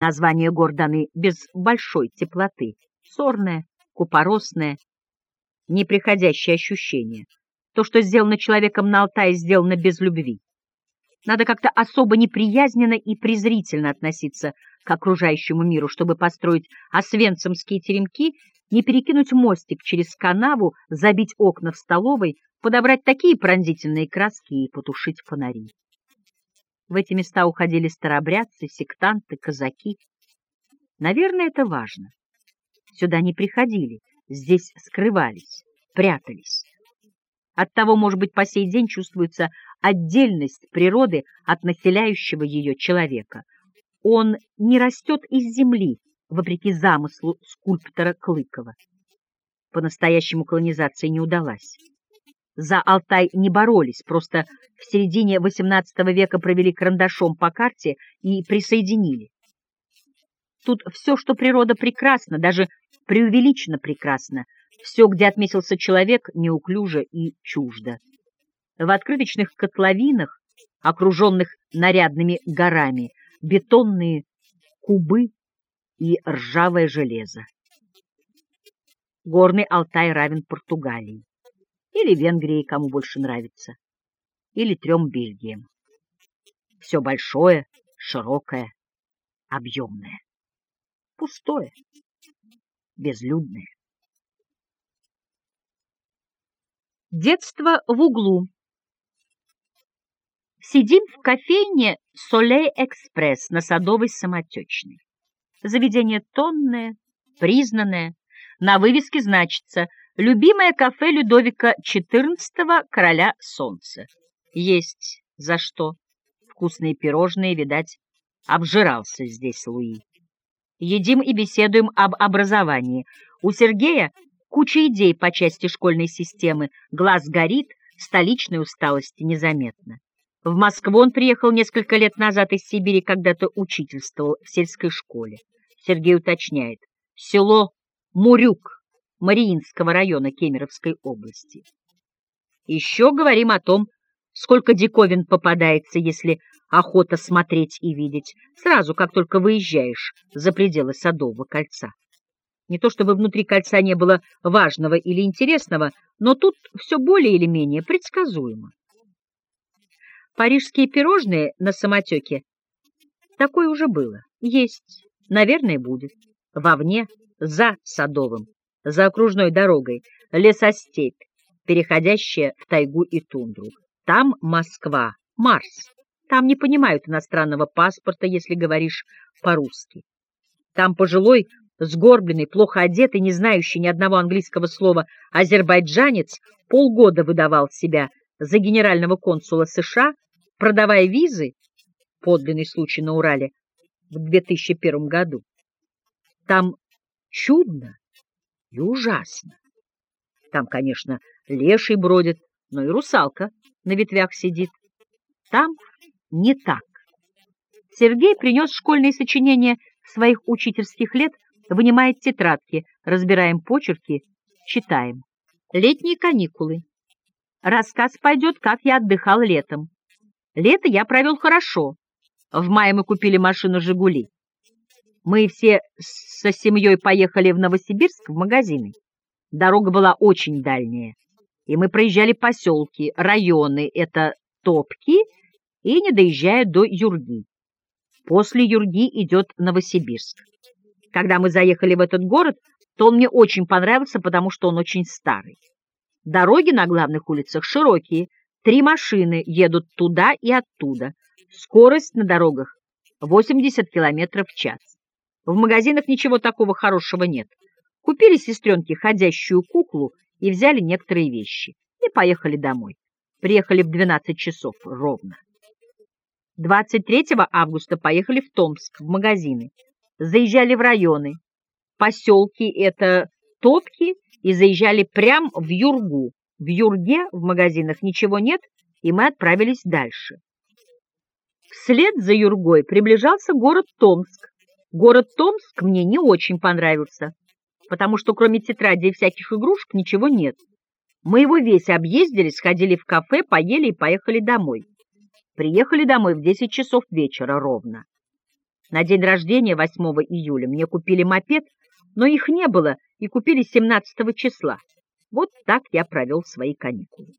Названия гор даны без большой теплоты. Сорное, купоросное, неприходящее ощущение. То, что сделано человеком на Алтае, сделано без любви. Надо как-то особо неприязненно и презрительно относиться к окружающему миру, чтобы построить освенцимские теремки, не перекинуть мостик через канаву, забить окна в столовой, подобрать такие пронзительные краски и потушить фонари. В эти места уходили старобрядцы, сектанты, казаки. Наверное, это важно. Сюда не приходили, здесь скрывались, прятались. Оттого, может быть, по сей день чувствуется отдельность природы от населяющего ее человека. Он не растет из земли, вопреки замыслу скульптора Клыкова. По-настоящему колонизация не удалась. За Алтай не боролись, просто в середине XVIII века провели карандашом по карте и присоединили. Тут все, что природа прекрасна, даже преувеличенно прекрасно, все, где отметился человек, неуклюже и чуждо. В открыточных котловинах, окруженных нарядными горами, бетонные кубы и ржавое железо. Горный Алтай равен Португалии. Или Венгрии, кому больше нравится. Или трем Бельгиям. Все большое, широкое, объемное. Пустое, безлюдное. Детство в углу. Сидим в кофейне «Солей Экспресс» на Садовой самотечной. Заведение тонное, признанное. На вывеске значится «Любимое кафе Людовика XIV, короля солнца». Есть за что. Вкусные пирожные, видать, обжирался здесь Луи. Едим и беседуем об образовании. У Сергея Куча идей по части школьной системы, глаз горит, столичной усталости незаметно. В Москву он приехал несколько лет назад из Сибири, когда-то учительствовал в сельской школе. Сергей уточняет. Село Мурюк Мариинского района Кемеровской области. Еще говорим о том, сколько диковин попадается, если охота смотреть и видеть, сразу, как только выезжаешь за пределы Садового кольца. Не то чтобы внутри кольца не было важного или интересного, но тут все более или менее предсказуемо. Парижские пирожные на самотеке. Такое уже было. Есть. Наверное, будет. Вовне, за Садовым, за окружной дорогой, лесостепь, переходящая в тайгу и тундру. Там Москва, Марс. Там не понимают иностранного паспорта, если говоришь по-русски. Там пожилой Сгорбленный, плохо одетый, не знающий ни одного английского слова азербайджанец полгода выдавал себя за генерального консула США, продавая визы, подлинный случай на Урале, в 2001 году. Там чудно и ужасно. Там, конечно, леший бродит, но и русалка на ветвях сидит. Там не так. Сергей принес школьные сочинения своих учительских лет вынимает тетрадки, разбираем почерки, читаем. Летние каникулы. Рассказ пойдет, как я отдыхал летом. Лето я провел хорошо. В мае мы купили машину «Жигули». Мы все со семьей поехали в Новосибирск в магазины. Дорога была очень дальняя, и мы проезжали поселки, районы, это Топки, и не доезжая до Юрги. После Юрги идет Новосибирск. Когда мы заехали в этот город, то он мне очень понравился, потому что он очень старый. Дороги на главных улицах широкие, три машины едут туда и оттуда. Скорость на дорогах 80 км в час. В магазинах ничего такого хорошего нет. Купили сестренке ходящую куклу и взяли некоторые вещи. И поехали домой. Приехали в 12 часов ровно. 23 августа поехали в Томск, в магазины заезжали в районы. Поселки — это топки, и заезжали прямо в Юргу. В Юрге в магазинах ничего нет, и мы отправились дальше. Вслед за Юргой приближался город Томск. Город Томск мне не очень понравился, потому что кроме тетради и всяких игрушек ничего нет. Мы его весь объездили, сходили в кафе, поели и поехали домой. Приехали домой в 10 часов вечера ровно. На день рождения 8 июля мне купили мопед, но их не было и купили 17 числа. Вот так я провел свои каникулы.